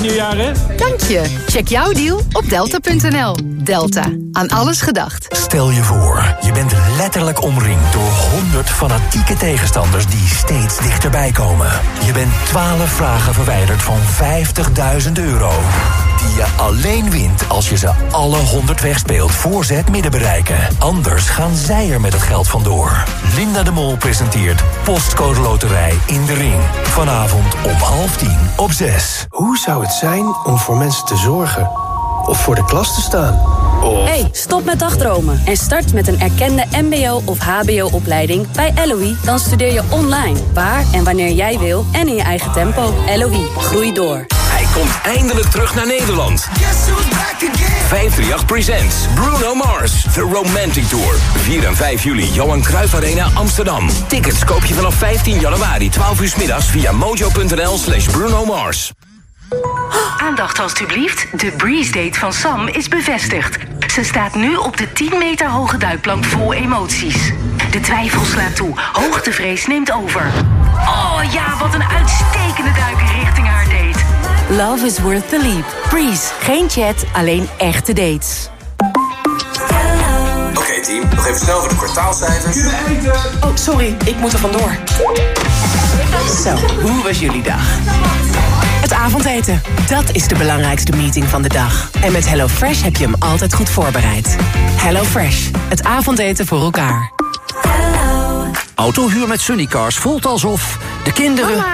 Nieuwjaar, hè? Dank je. Check jouw deal op delta.nl. Delta. Aan alles gedacht. Stel je voor, je bent letterlijk omringd door 100 fanatieke tegenstanders die steeds dichterbij komen. Je bent 12 vragen verwijderd van 50.000 euro. Die je alleen wint als je ze alle 100 wegspeelt voor ze het midden bereiken. Anders gaan zij er met het geld vandoor. Linda de Mol presenteert Postcode Loterij in de Ring. Vanavond om half tien op 6. Hoe zou het zijn om voor mensen te zorgen? Of voor de klas te staan? Of... Hey, stop met dagdromen en start met een erkende mbo- of hbo-opleiding bij LOE. Dan studeer je online, waar en wanneer jij wil en in je eigen tempo. LOE, groei door. Komt eindelijk terug naar Nederland. 538 Presents Bruno Mars, The Romantic Tour. 4 en 5 juli, Johan Cruijff Arena, Amsterdam. Tickets koop je vanaf 15 januari, 12 uur middags via mojo.nl slash Bruno Mars. Aandacht alstublieft. De Breeze Date van Sam is bevestigd. Ze staat nu op de 10 meter hoge duikplank vol emoties. De twijfel slaat toe. Hoogtevrees neemt over. Oh ja, wat een uitstekende duik richting. Love is worth the leap. Breeze, geen chat, alleen echte dates. Oké team, nog even snel voor de kwartaalcijfers. Oh, sorry, ik moet er vandoor. Zo, hoe was jullie dag? Het avondeten, dat is de belangrijkste meeting van de dag. En met HelloFresh heb je hem altijd goed voorbereid. HelloFresh, het avondeten voor elkaar. Autohuur met Sunnycars voelt alsof de kinderen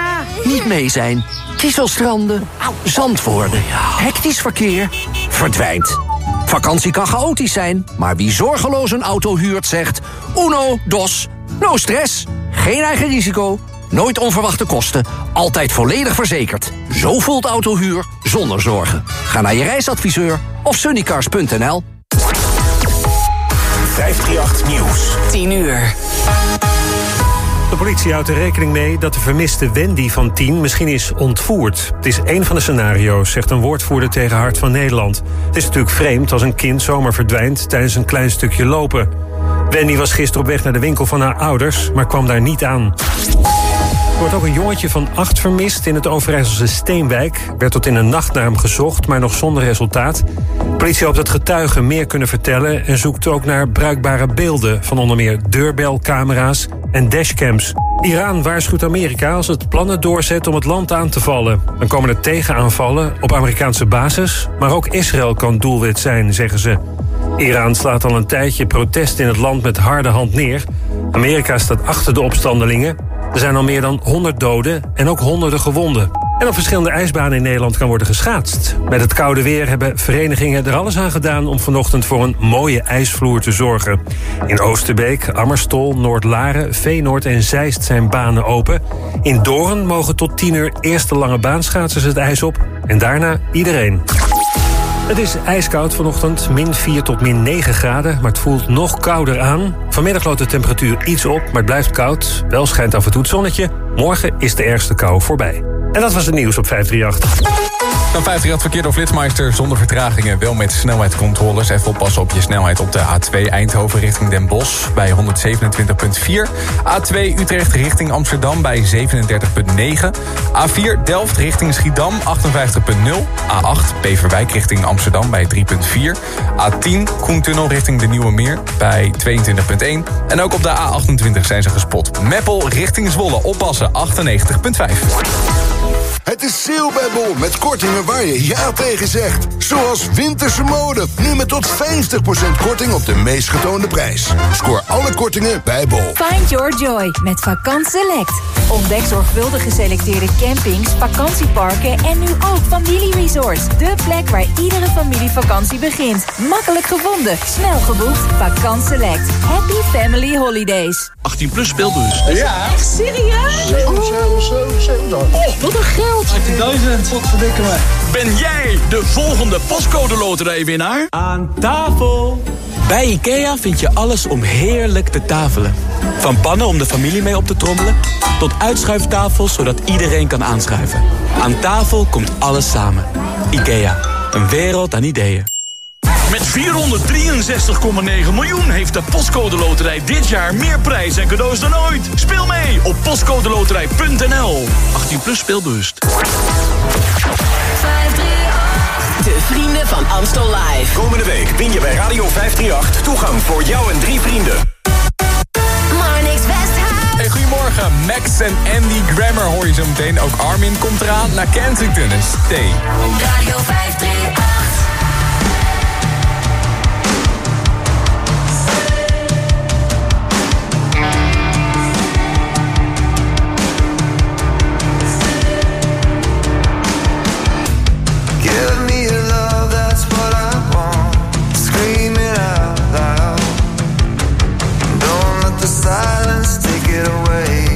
niet mee zijn. Kieselstranden, zand worden, hectisch verkeer, verdwijnt. Vakantie kan chaotisch zijn, maar wie zorgeloos een auto huurt zegt... uno, dos, no stress, geen eigen risico, nooit onverwachte kosten... altijd volledig verzekerd. Zo voelt autohuur zonder zorgen. Ga naar je reisadviseur of sunnycars.nl. 538 Nieuws. 10 uur. Politie houdt er rekening mee dat de vermiste Wendy van 10 misschien is ontvoerd. Het is één van de scenario's, zegt een woordvoerder tegen Hart van Nederland. Het is natuurlijk vreemd als een kind zomaar verdwijnt tijdens een klein stukje lopen. Wendy was gisteren op weg naar de winkel van haar ouders, maar kwam daar niet aan. Wordt ook een jongetje van acht vermist in het Overijsselse Steenwijk. Werd tot in de nacht naar hem gezocht, maar nog zonder resultaat. Politie hoopt dat getuigen meer kunnen vertellen... en zoekt ook naar bruikbare beelden... van onder meer deurbelcamera's en dashcams. Iran waarschuwt Amerika als het plannen doorzet om het land aan te vallen. Dan komen er tegenaanvallen op Amerikaanse basis... maar ook Israël kan doelwit zijn, zeggen ze. Iran slaat al een tijdje protest in het land met harde hand neer. Amerika staat achter de opstandelingen... Er zijn al meer dan 100 doden en ook honderden gewonden. En op verschillende ijsbanen in Nederland kan worden geschaatst. Met het koude weer hebben verenigingen er alles aan gedaan... om vanochtend voor een mooie ijsvloer te zorgen. In Oosterbeek, Ammerstol, Noordlaren, Veenoord en Zeist zijn banen open. In Doorn mogen tot 10 uur eerste lange baanschaatsers het ijs op... en daarna iedereen. Het is ijskoud vanochtend, min 4 tot min 9 graden, maar het voelt nog kouder aan. Vanmiddag loopt de temperatuur iets op, maar het blijft koud. Wel schijnt af en toe het zonnetje. Morgen is de ergste kou voorbij. En dat was het nieuws op 538. Dan 538 verkeer door Flitsmeister zonder vertragingen. Wel met snelheidscontroles. Even oppassen op je snelheid op de A2 Eindhoven richting Den Bosch bij 127.4. A2 Utrecht richting Amsterdam bij 37.9. A4 Delft richting Schiedam 58.0. A8 Beverwijk richting Amsterdam bij 3.4. A10 Koentunnel richting de Nieuwe Meer bij 22.1. En ook op de A28 zijn ze gespot. Meppel richting Zwolle oppassen 98.5. Het is sale bij Bol met kortingen waar je ja tegen zegt. Zoals winterse mode, nu met tot 50% korting op de meest getoonde prijs. Scoor alle kortingen bij Bol. Find your joy met Vakant Select. Ontdek zorgvuldig geselecteerde campings, vakantieparken en nu ook familieresorts. De plek waar iedere familievakantie begint. Makkelijk gevonden, snel geboekt. Vakant Select. Happy Family Holidays. 18 plus speelbus. Ja. Echt serieus? 7, 7, 7, 7. Oh, wat een geld. 18.000. Wat verdikken me. Ben jij de volgende postcode loterijwinnaar? Aan tafel. Bij IKEA vind je alles om heerlijk te tafelen. Van pannen om de familie mee op te trommelen... tot uitschuiftafels zodat iedereen kan aanschuiven. Aan tafel komt alles samen. IKEA, een wereld aan ideeën. Met 463,9 miljoen heeft de Postcode Loterij dit jaar meer prijs en cadeaus dan ooit. Speel mee op postcodeloterij.nl. 18 plus speelbewust. 538. De vrienden van Amstel Live. Komende week win je bij Radio 538 toegang voor jou en drie vrienden. Hey, goedemorgen, Max en Andy Grammer hoor je zo meteen. Ook Armin komt eraan naar Kensington en Stay. Radio 538. the silence, take it away.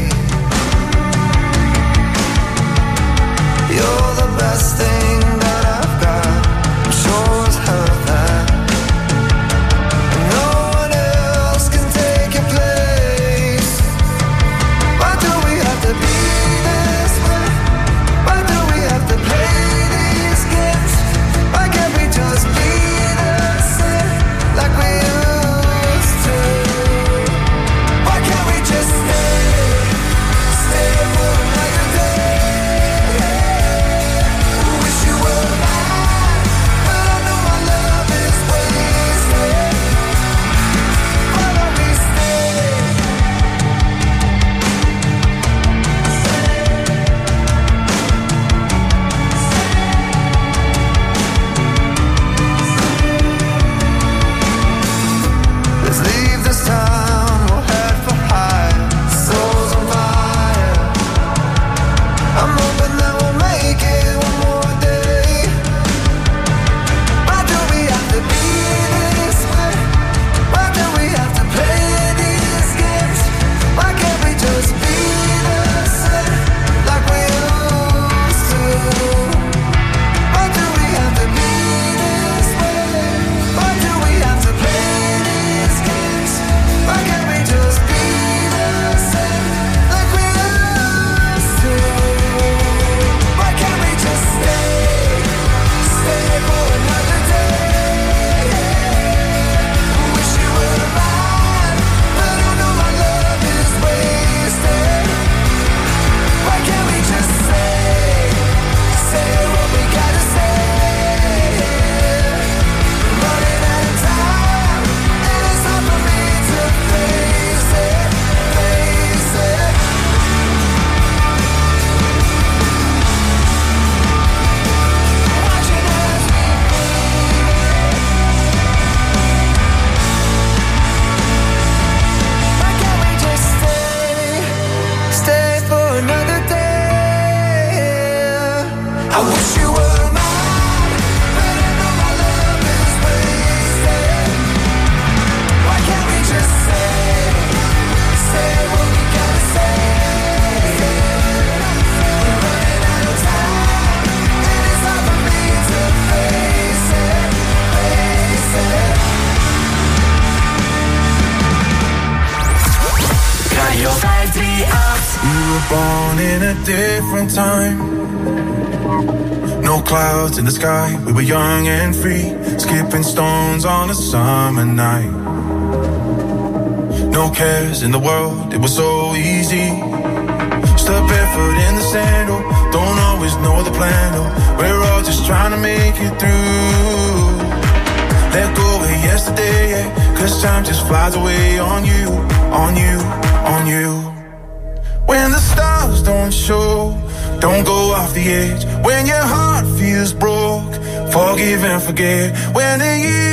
were young and free, skipping stones on a summer night. No cares in the world, it was so easy. Step barefoot in the sandal, don't always know the plan. Oh, we're all just trying to make it through. Let go of yesterday, yeah, cause time just flies away on you, on you. and forget when the year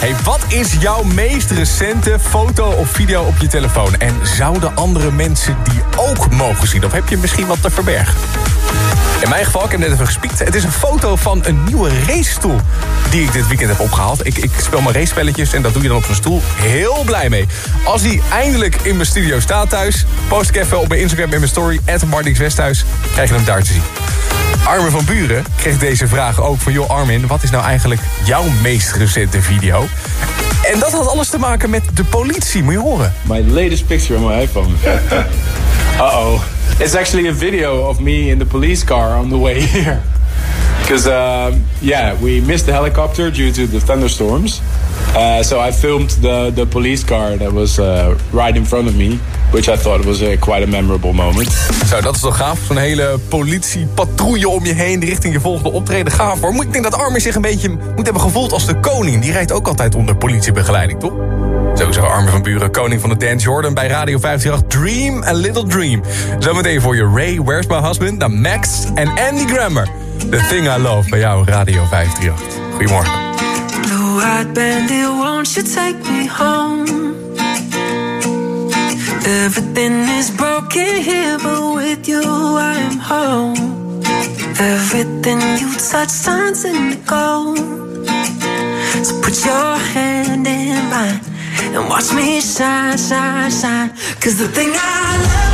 Hey, wat is jouw meest recente foto of video op je telefoon? En zouden andere mensen die ook mogen zien? Of heb je misschien wat te verbergen? In mijn geval, ik heb net even gespiekt. Het is een foto van een nieuwe racestoel die ik dit weekend heb opgehaald. Ik, ik speel mijn racepelletjes en dat doe je dan op zo'n stoel. Heel blij mee. Als die eindelijk in mijn studio staat thuis... post ik even op mijn Instagram in mijn story... Westhuis, krijg je hem daar te zien. Armin van Buren kreeg deze vraag ook van... joh Armin, wat is nou eigenlijk jouw meest recente video? En dat had alles te maken met de politie, moet je horen. My latest picture on my iPhone. Uh-oh. It's actually a video of me in the police car on the way here. Because, um, yeah, we missed the helicopter due to the thunderstorms. Uh, so I filmed the, the police car that was uh, right in front of me. Which I thought was a, quite a memorable moment. Zo, dat is toch gaaf? Zo'n hele politiepatrouille om je heen richting je volgende optreden. Gaaf hoor. Ik denk dat Armin zich een beetje moet hebben gevoeld als de koning. Die rijdt ook altijd onder politiebegeleiding, toch? Zo zeggen Armin van Buren, koning van de Dance Jordan bij Radio 538. Dream a Little Dream. Zometeen voor je Ray, Where's My Husband, dan Max en Andy Grammer. The Thing I Love bij jou, Radio 538. Goedemorgen. Blue-eyed bandit, won't you take me home? Everything is broken here, but with you I am home. Everything you touch turns into gold. So put your hand in mine and watch me shine, shine, shine. Cause the thing I love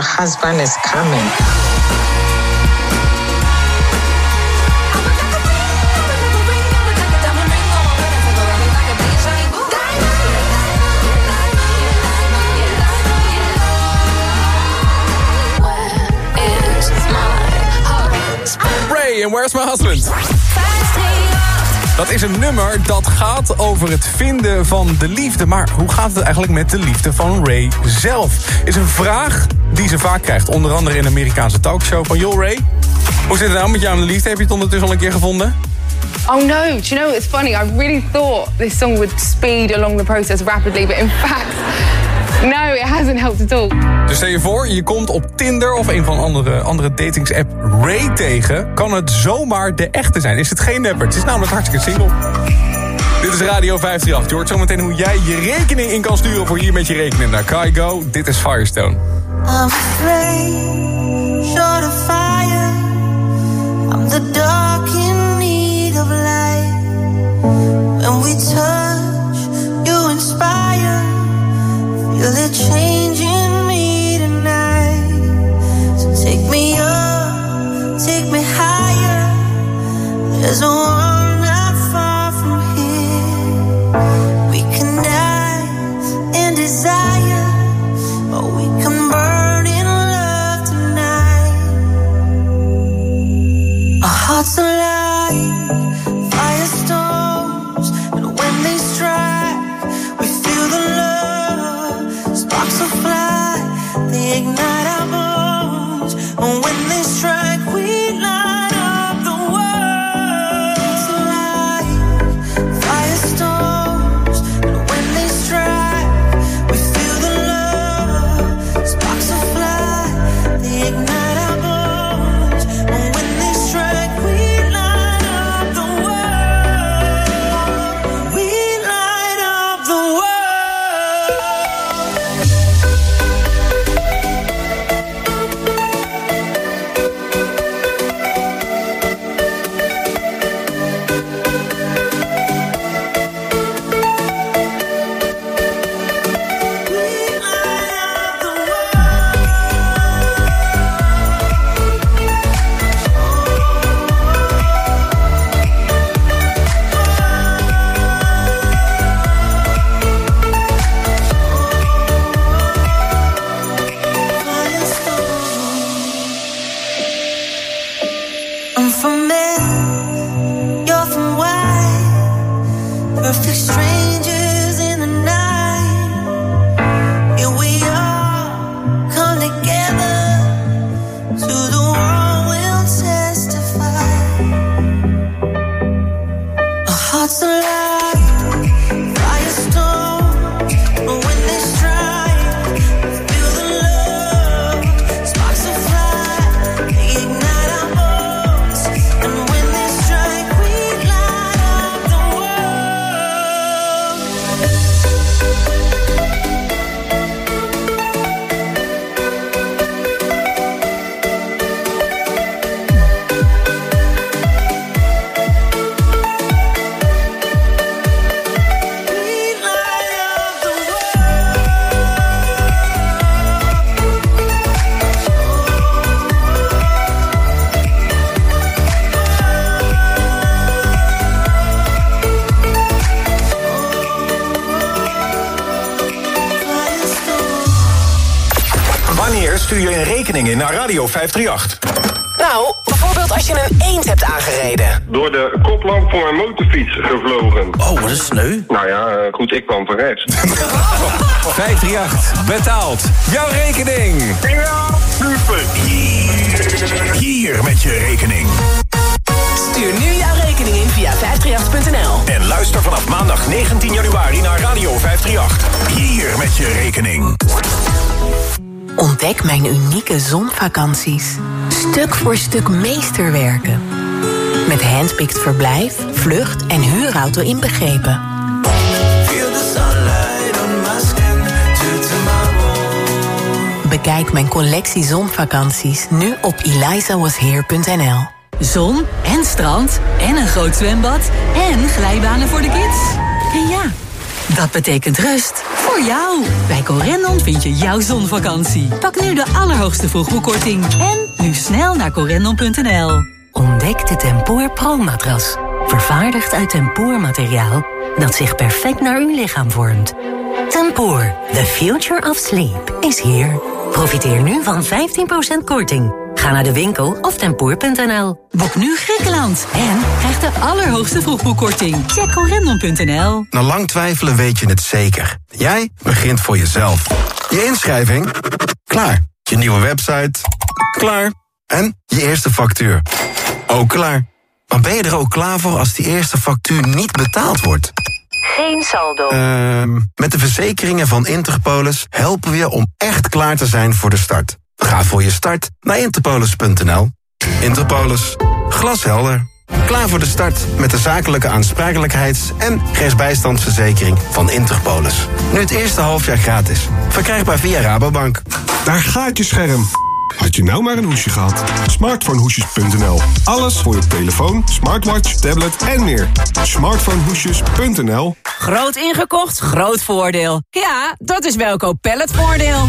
your husband is coming. Where's My Husband? Dat is een nummer dat gaat over het vinden van de liefde. Maar hoe gaat het eigenlijk met de liefde van Ray zelf? Is een vraag die ze vaak krijgt. Onder andere in de Amerikaanse talkshow van Yo Ray. Hoe zit het nou met jou aan de liefde? Heb je het ondertussen al een keer gevonden? Oh no, do you know it's funny? I really thought this song would speed along the process rapidly, but in fact, no, it hasn't helped at all. Dus stel je voor, je komt op Tinder of een van andere, andere datingsapp Ray tegen. Kan het zomaar de echte zijn? Is het geen nepper? Het is namelijk hartstikke single. Dit is Radio 538. Je hoort zometeen hoe jij je rekening in kan sturen voor hier met je rekening naar go? Dit is Firestone. I'm afraid, short of fire. I'm the dark in need of light. When we touch. Radio 538. Nou, bijvoorbeeld als je een eend hebt aangereden. Door de koplamp voor een motorfiets gevlogen. Oh, wat is sneu. Nou ja, eh, goed, ik kwam van rechts. 538, betaald. Jouw rekening. Ja, super. Hier met je rekening. Stuur nu jouw rekening in via 538.nl. En luister vanaf maandag 19 januari naar Radio 538. Hier met je rekening. Ontdek mijn unieke zonvakanties. Stuk voor stuk meesterwerken. Met handpicked verblijf, vlucht en huurauto inbegrepen. Bekijk mijn collectie zonvakanties nu op elizawasheer.nl. Zon en strand en een groot zwembad en glijbanen voor de kids. En ja, dat betekent rust jou. Bij Corendon vind je jouw zonvakantie. Pak nu de allerhoogste vroegboekkorting en nu snel naar corendon.nl. Ontdek de Tempoor Pro-matras. Vervaardigd uit tempoormateriaal dat zich perfect naar uw lichaam vormt. Tempoor, the future of sleep, is here. Profiteer nu van 15% korting. Ga naar de winkel of tempoor.nl. Boek nu Griekenland en krijg de allerhoogste vroegboekkorting. Check corendon.nl. Na lang twijfelen weet je het zeker. Jij begint voor jezelf. Je inschrijving? Klaar. Je nieuwe website? Klaar. En je eerste factuur? Ook klaar. Maar ben je er ook klaar voor als die eerste factuur niet betaald wordt? Geen saldo. Ehm, met de verzekeringen van Interpolis helpen we je om echt klaar te zijn voor de start. Ga voor je start naar interpolis.nl. Interpolis. Glashelder. Klaar voor de start met de zakelijke aansprakelijkheids- en rechtsbijstandsverzekering van Interpolis. Nu het eerste halfjaar gratis. Verkrijgbaar via Rabobank. Daar gaat je scherm. Had je nou maar een hoesje gehad? Smartphonehoesjes.nl. Alles voor je telefoon, smartwatch, tablet en meer. Smartphonehoesjes.nl. Groot ingekocht, groot voordeel. Ja, dat is Welkoop Palletvoordeel.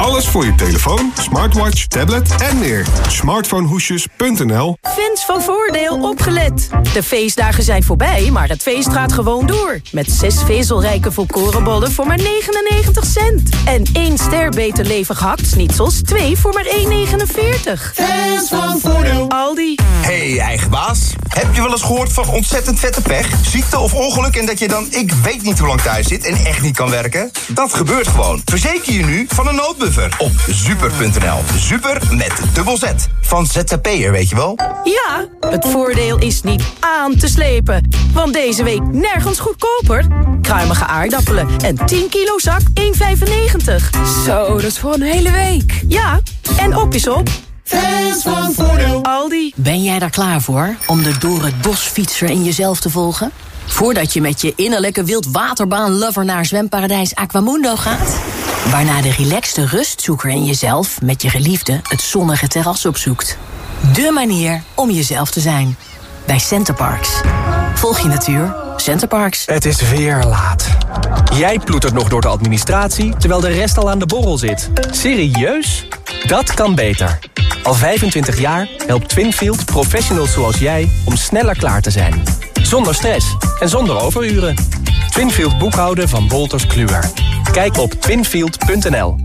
Alles voor je telefoon, smartwatch, tablet en meer. Smartphonehoesjes.nl. Fans van Voordeel opgelet. De feestdagen zijn voorbij, maar het feest gaat gewoon door. Met zes vezelrijke volkorenbollen voor maar 99 cent. En één ster beter levig hakt-snitsels, twee voor maar 1,49. Fans van Voordeel. Aldi. Hey, eigen baas. Heb je wel eens gehoord van ontzettend vette pech? Ziekte of ongeluk en dat je dan ik weet niet hoe lang thuis zit en echt niet kan werken? Dat gebeurt gewoon. Verzeker je nu van een op super.nl. Super met dubbel Z. Van ZZP'er, weet je wel? Ja, het voordeel is niet aan te slepen. Want deze week nergens goedkoper. Kruimige aardappelen en 10 kilo zak 1,95. Zo, dat is voor een hele week. Ja, en op is op. Fans van Voordeel. Aldi. Ben jij daar klaar voor om de door het bos fietser in jezelf te volgen? Voordat je met je innerlijke wildwaterbaan-lover naar zwemparadijs Aquamundo gaat? Waarna de relaxte rustzoeker in jezelf met je geliefde het zonnige terras opzoekt. De manier om jezelf te zijn. Bij Centerparks. Volg je natuur. Centerparks. Het is weer laat. Jij ploetert nog door de administratie, terwijl de rest al aan de borrel zit. Serieus? Dat kan beter. Al 25 jaar helpt Twinfield professionals zoals jij om sneller klaar te zijn. Zonder stress en zonder overuren. Twinfield boekhouden van Wolters Kluwer. Kijk op twinfield.nl.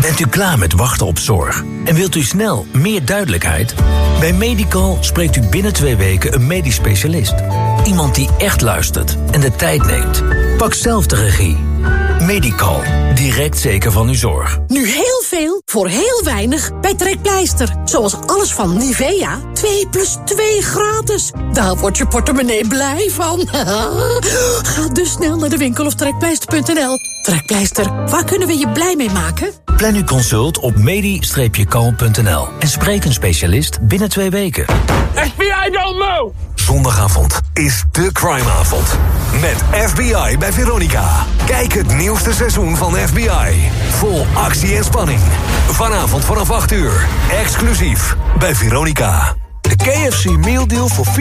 Bent u klaar met wachten op zorg? En wilt u snel meer duidelijkheid? Bij Medical spreekt u binnen twee weken een medisch specialist. Iemand die echt luistert en de tijd neemt. Pak zelf de regie. Medical. Direct zeker van uw zorg. Nu heel veel voor heel weinig bij Trekpleister. Zoals alles van Nivea. 2 plus 2 gratis. Daar wordt je portemonnee blij van. Ga dus snel naar de winkel of trekpleister.nl. Trekpleister, waar kunnen we je blij mee maken? Plan uw consult op medi-kalm.nl en spreek een specialist binnen twee weken. FBI don't know! Zondagavond is de crimeavond. Met FBI bij Veronica. Kijk het nieuwste seizoen van FBI. Vol actie en spanning. Vanavond vanaf 8 uur. Exclusief bij Veronica. De KFC Meal Deal voor 4,99.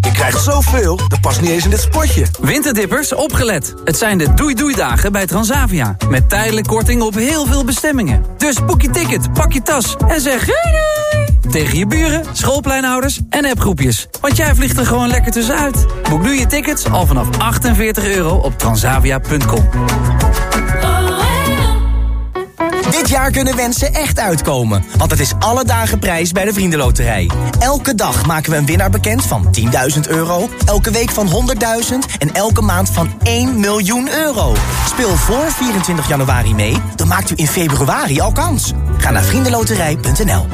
Je krijgt zoveel, dat past niet eens in dit spotje. Winterdippers, opgelet. Het zijn de doei-doei-dagen bij Transavia. Met tijdelijk korting op heel veel bestemmingen. Dus boek je ticket, pak je tas en zeg doei! tegen je buren, schoolpleinhouders en appgroepjes. Want jij vliegt er gewoon lekker tussenuit. Boek nu je tickets al vanaf 48 euro op transavia.com. Dit jaar kunnen wensen echt uitkomen, want het is alle dagen prijs bij de Vriendenloterij. Elke dag maken we een winnaar bekend van 10.000 euro, elke week van 100.000 en elke maand van 1 miljoen euro. Speel voor 24 januari mee, dan maakt u in februari al kans. Ga naar vriendenloterij.nl.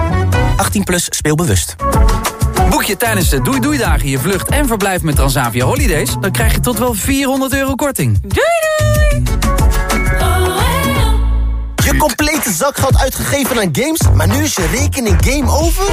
18 plus, speel bewust. Boek je tijdens de Doei Doei Dagen je vlucht en verblijf met Transavia Holidays... dan krijg je tot wel 400 euro korting. Doei doei! Je complete zak gaat uitgegeven aan games, maar nu is je rekening game over?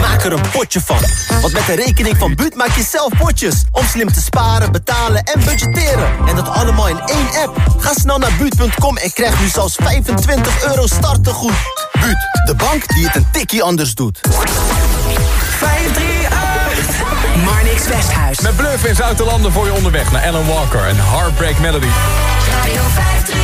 Maak er een potje van. Want met de rekening van Buut maak je zelf potjes. Om slim te sparen, betalen en budgetteren. En dat allemaal in één app. Ga snel naar Buut.com en krijg nu zelfs 25 euro startegoed. Buut, de bank die het een tikje anders doet. 538 Marnix Westhuis. Met Bluff in Zuid-Landen voor je onderweg naar Alan Walker en Heartbreak Melody. Radio 538.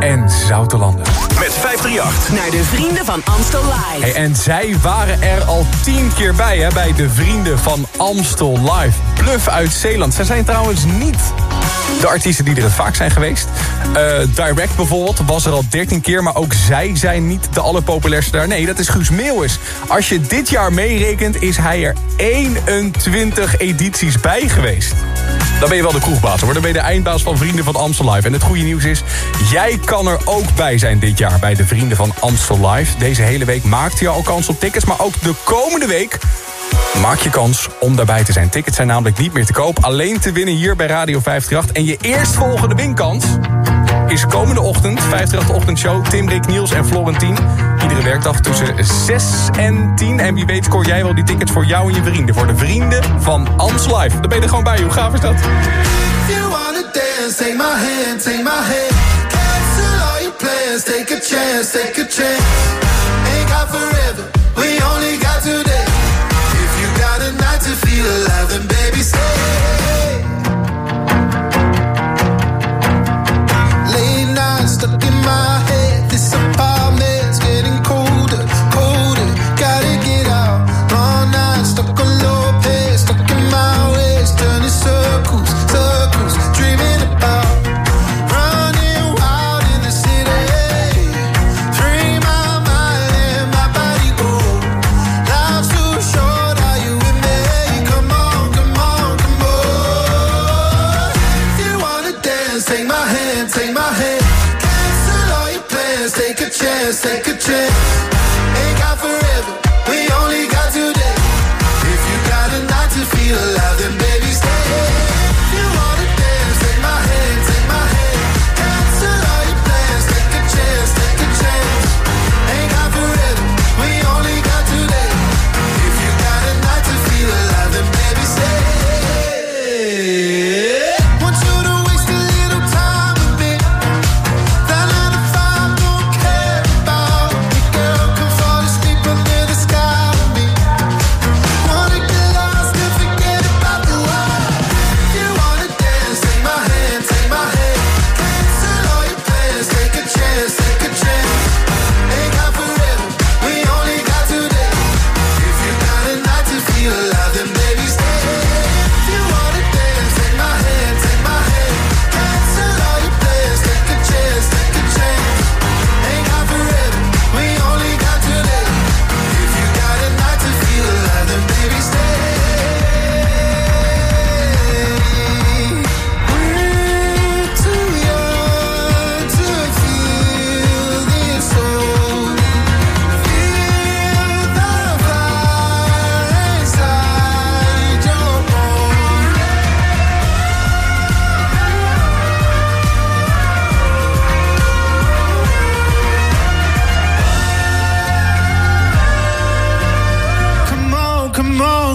en Zoutelanden. Met 538. Naar de vrienden van Amstel Live. Hey, en zij waren er al tien keer bij, hè, bij de vrienden van Amstel Live. Bluff uit Zeeland. Zij zijn trouwens niet de artiesten die er het vaak zijn geweest. Eh, Direct bijvoorbeeld was er al 13 keer, maar ook zij zijn niet de allerpopulairste daar. Nee, dat is Guus Meeuwis. Als je dit jaar meerekent, is hij er 21 edities bij geweest. Dan ben je wel de kroegbaas hoor. Dan ben je de eindbaas van Vrienden van Amstel Live. En het goede nieuws is, jij kan er ook bij zijn dit jaar bij de Vrienden van Amstel Live. Deze hele week maakt je al kans op tickets, maar ook de komende week maak je kans om daarbij te zijn. Tickets zijn namelijk niet meer te koop, alleen te winnen hier bij Radio 538. En je eerstvolgende winkans is komende ochtend, 538 ochtendshow, Tim, Rick, Niels en Florentien. Iedere werkdag tussen 6 en 10. En wie weet scoor jij wel die tickets voor jou en je vrienden. Voor de Vrienden van Amstel Live. Dan ben je er gewoon bij. Hoe gaaf is dat? A chance, take a chance. Ain't got forever, we only got today. Night to feel alive, then baby stay. Late nights stuck in my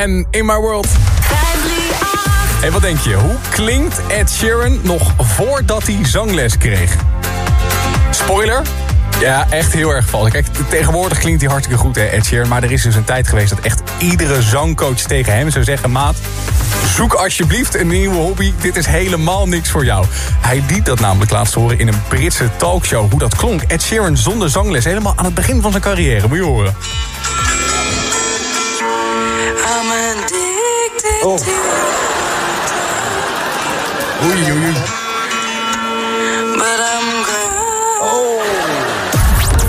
En In My World. Hey, wat denk je? Hoe klinkt Ed Sheeran nog voordat hij zangles kreeg? Spoiler? Ja, echt heel erg vals. Kijk, tegenwoordig klinkt hij hartstikke goed, hè, Ed Sheeran. Maar er is dus een tijd geweest dat echt iedere zangcoach tegen hem zou zeggen... Maat, zoek alsjeblieft een nieuwe hobby. Dit is helemaal niks voor jou. Hij liet dat namelijk laatst horen in een Britse talkshow. Hoe dat klonk. Ed Sheeran zonder zangles. Helemaal aan het begin van zijn carrière. Moet je horen. Oh. Oei, oei, oei. I'm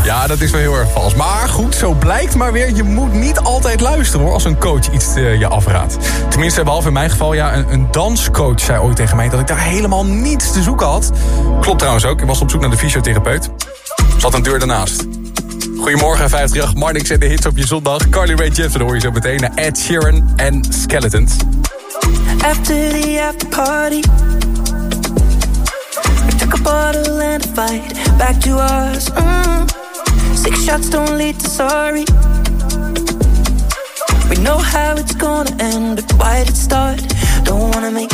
Ja, dat is wel heel erg vals. Maar goed, zo blijkt maar weer. Je moet niet altijd luisteren hoor, als een coach iets eh, je afraadt. Tenminste, behalve in mijn geval, ja, een, een danscoach zei ooit tegen mij... dat ik daar helemaal niets te zoeken had. Klopt trouwens ook, ik was op zoek naar de fysiotherapeut. Zat een deur daarnaast. Goedemorgen, 538. Marnix en de hits op je zondag. Carly Rae Jepsen hoor je zo meteen naar Ed Sheeran en Skeletons. After the after party, we took a bottle and a fight back to us. Mm. Six shots don't lead to sorry. We know how it's gonna end, but why did it start? Don't wanna make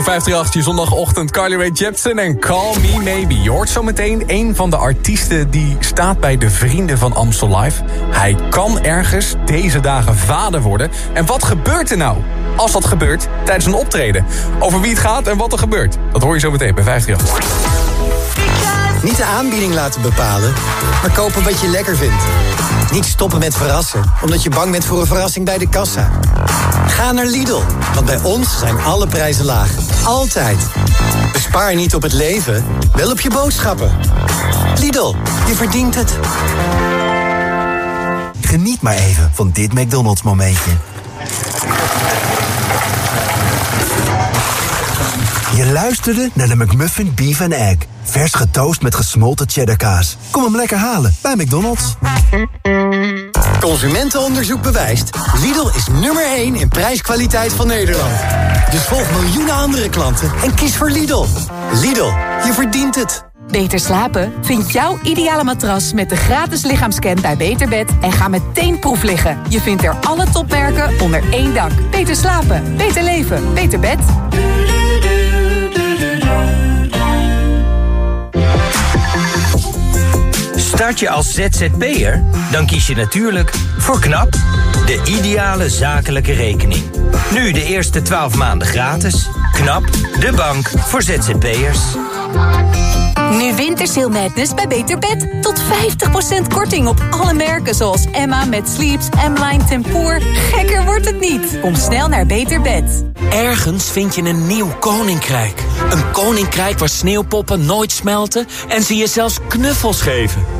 Radio 538, je zondagochtend. Carly Rae Jepsen en Call Me Maybe. Je hoort zo meteen een van de artiesten die staat bij de Vrienden van Amstel Live. Hij kan ergens deze dagen vader worden. En wat gebeurt er nou als dat gebeurt tijdens een optreden? Over wie het gaat en wat er gebeurt. Dat hoor je zo meteen bij 538. Niet de aanbieding laten bepalen, maar kopen wat je lekker vindt. Niet stoppen met verrassen, omdat je bang bent voor een verrassing bij de kassa. Ga naar Lidl, want bij ons zijn alle prijzen laag. Altijd. Bespaar niet op het leven, wel op je boodschappen. Lidl, je verdient het. Geniet maar even van dit McDonald's momentje. Je luisterde naar de McMuffin Beef and Egg. Vers getoast met gesmolten cheddarkaas. Kom hem lekker halen bij McDonald's. Consumentenonderzoek bewijst. Lidl is nummer 1 in prijskwaliteit van Nederland. Dus volg miljoenen andere klanten en kies voor Lidl. Lidl, je verdient het. Beter slapen? Vind jouw ideale matras met de gratis lichaamscan bij Beterbed en ga meteen proef liggen. Je vindt er alle topmerken onder één dak. Beter slapen, beter leven, beter bed. Start je als ZZP'er? Dan kies je natuurlijk voor KNAP, de ideale zakelijke rekening. Nu de eerste 12 maanden gratis. KNAP, de bank voor ZZP'ers. Nu Wintersail Madness bij Beter Bed. Tot 50% korting op alle merken zoals Emma met Sleeps, M-Line Tempoor. Gekker wordt het niet. Kom snel naar Beter Bed. Ergens vind je een nieuw koninkrijk. Een koninkrijk waar sneeuwpoppen nooit smelten en ze je zelfs knuffels geven.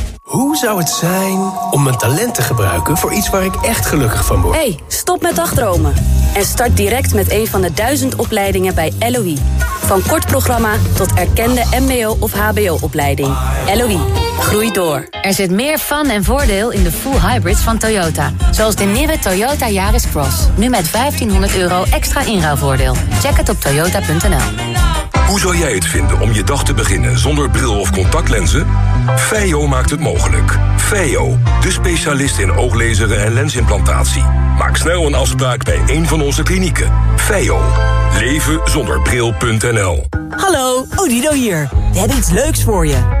Hoe zou het zijn om mijn talent te gebruiken voor iets waar ik echt gelukkig van word? hey, stop met dagdromen. En start direct met een van de duizend opleidingen bij LOE. Van kort programma tot erkende mbo- of hbo-opleiding. LOE, groei door. Er zit meer fun en voordeel in de full hybrids van Toyota. Zoals de nieuwe Toyota Yaris Cross. Nu met 1500 euro extra inruilvoordeel. Check het op toyota.nl. Hoe zou jij het vinden om je dag te beginnen zonder bril of contactlenzen? Feio maakt het mogelijk. Feio, de specialist in ooglezeren en lensimplantatie. Maak snel een afspraak bij een van onze klinieken. Feio. Leven zonder bril.nl Hallo, Odido hier. We hebben iets leuks voor je.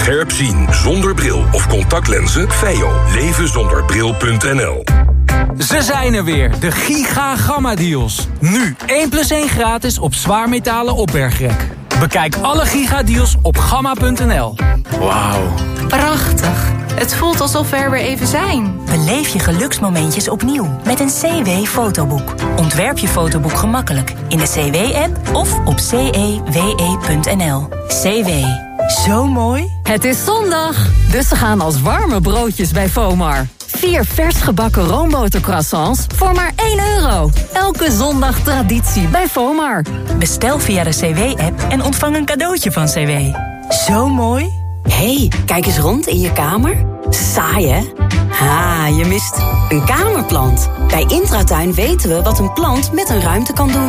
Scherp zien zonder bril of contactlenzen? Feio. Leven zonder bril.nl Ze zijn er weer, de Giga Gamma Deals. Nu 1 plus 1 gratis op zwaarmetalen opbergrek. Bekijk alle Giga Deals op gamma.nl. Wauw. Prachtig. Het voelt alsof we er weer even zijn. Beleef je geluksmomentjes opnieuw met een CW-fotoboek. Ontwerp je fotoboek gemakkelijk in de CW-app of op cewe.nl. CW. Zo mooi. Het is zondag, dus ze gaan als warme broodjes bij Fomar. Vier vers gebakken roombotercroissants voor maar 1 euro. Elke zondag traditie bij Fomar. Bestel via de CW-app en ontvang een cadeautje van CW. Zo mooi. hey, kijk eens rond in je kamer. Saai, hè? Ha, je mist een kamerplant. Bij Intratuin weten we wat een plant met een ruimte kan doen.